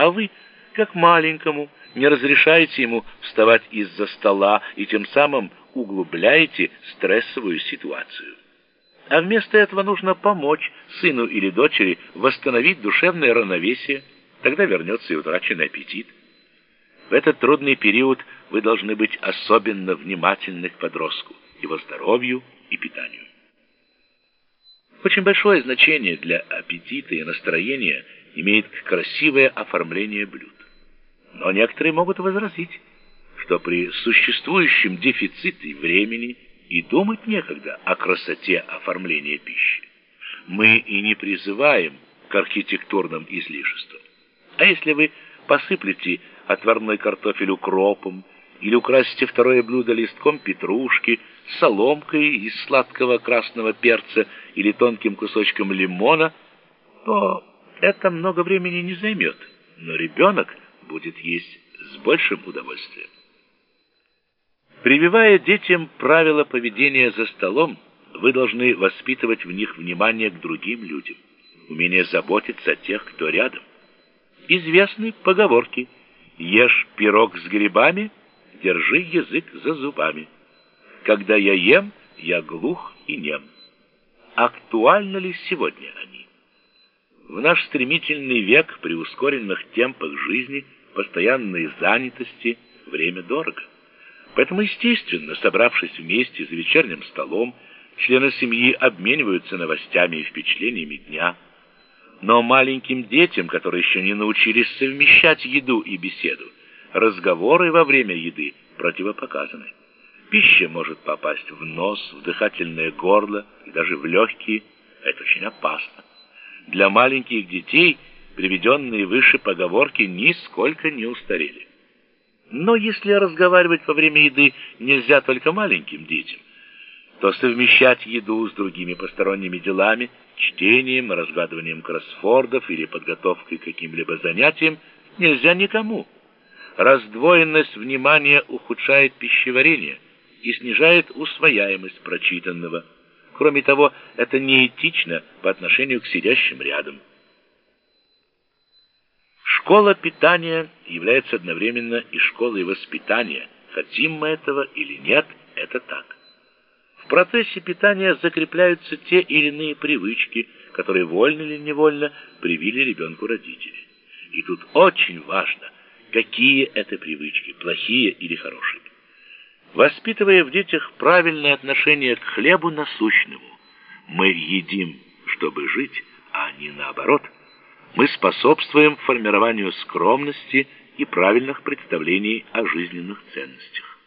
А вы, как маленькому, не разрешаете ему вставать из-за стола и тем самым углубляете стрессовую ситуацию. А вместо этого нужно помочь сыну или дочери восстановить душевное равновесие, тогда вернется и утраченный аппетит. В этот трудный период вы должны быть особенно внимательны к подростку, его здоровью и питанию. Очень большое значение для аппетита и настроения имеет красивое оформление блюд. Но некоторые могут возразить, что при существующем дефиците времени и думать некогда о красоте оформления пищи. Мы и не призываем к архитектурным излишествам. А если вы посыплете отварной картофель укропом или украсите второе блюдо листком петрушки, соломкой из сладкого красного перца или тонким кусочком лимона, то это много времени не займет, но ребенок будет есть с большим удовольствием. Прививая детям правила поведения за столом, вы должны воспитывать в них внимание к другим людям, умение заботиться о тех, кто рядом. Известны поговорки «Ешь пирог с грибами, держи язык за зубами». «Когда я ем, я глух и нем». Актуальны ли сегодня они? В наш стремительный век при ускоренных темпах жизни, постоянной занятости, время дорого. Поэтому, естественно, собравшись вместе за вечерним столом, члены семьи обмениваются новостями и впечатлениями дня. Но маленьким детям, которые еще не научились совмещать еду и беседу, разговоры во время еды противопоказаны. Пища может попасть в нос, в дыхательное горло и даже в легкие. Это очень опасно. Для маленьких детей приведенные выше поговорки нисколько не устарели. Но если разговаривать во время еды нельзя только маленьким детям, то совмещать еду с другими посторонними делами, чтением, разгадыванием кроссфордов или подготовкой к каким-либо занятиям нельзя никому. Раздвоенность внимания ухудшает пищеварение и снижает усвояемость прочитанного. Кроме того, это неэтично по отношению к сидящим рядом. Школа питания является одновременно и школой воспитания. Хотим мы этого или нет, это так. В процессе питания закрепляются те или иные привычки, которые вольно или невольно привили ребенку родители. И тут очень важно, какие это привычки, плохие или хорошие. Воспитывая в детях правильное отношение к хлебу насущному, мы едим, чтобы жить, а не наоборот – мы способствуем формированию скромности и правильных представлений о жизненных ценностях.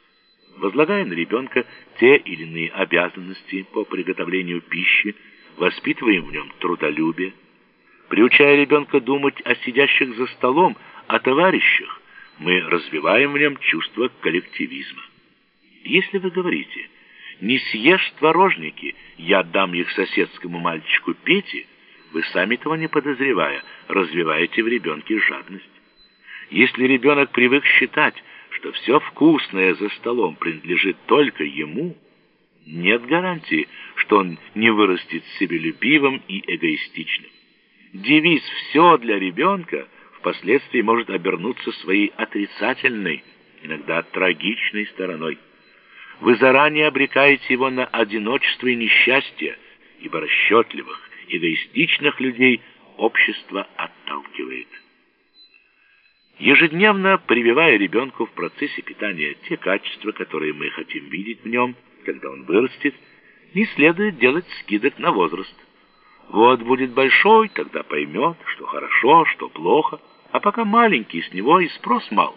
Возлагая на ребенка те или иные обязанности по приготовлению пищи, воспитываем в нем трудолюбие, приучая ребенка думать о сидящих за столом, о товарищах, мы развиваем в нем чувство коллективизма. Если вы говорите «не съешь творожники, я дам их соседскому мальчику Пете», вы сами того не подозревая, развиваете в ребенке жадность. Если ребенок привык считать, что все вкусное за столом принадлежит только ему, нет гарантии, что он не вырастет себелюбивым и эгоистичным. Девиз «все для ребенка» впоследствии может обернуться своей отрицательной, иногда трагичной стороной. Вы заранее обрекаете его на одиночество и несчастье, ибо расчетливых, эгоистичных людей общество отталкивает. Ежедневно прививая ребенку в процессе питания те качества, которые мы хотим видеть в нем, когда он вырастет, не следует делать скидок на возраст. Вот будет большой, тогда поймет, что хорошо, что плохо, а пока маленький, с него и спрос мал.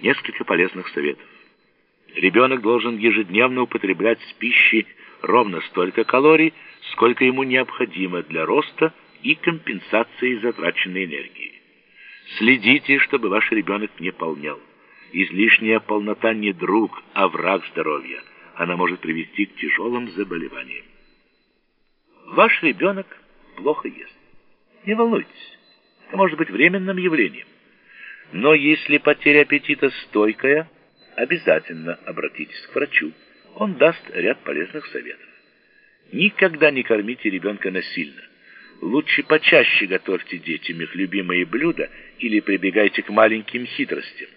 Несколько полезных советов. Ребенок должен ежедневно употреблять с пищей ровно столько калорий, сколько ему необходимо для роста и компенсации затраченной энергии. Следите, чтобы ваш ребенок не полнел. Излишняя полнота не друг, а враг здоровья. Она может привести к тяжелым заболеваниям. Ваш ребенок плохо ест. Не волнуйтесь, это может быть временным явлением. Но если потеря аппетита стойкая, обязательно обратитесь к врачу. Он даст ряд полезных советов. Никогда не кормите ребенка насильно. лучше почаще готовьте детям их любимые блюда или прибегайте к маленьким хитростям.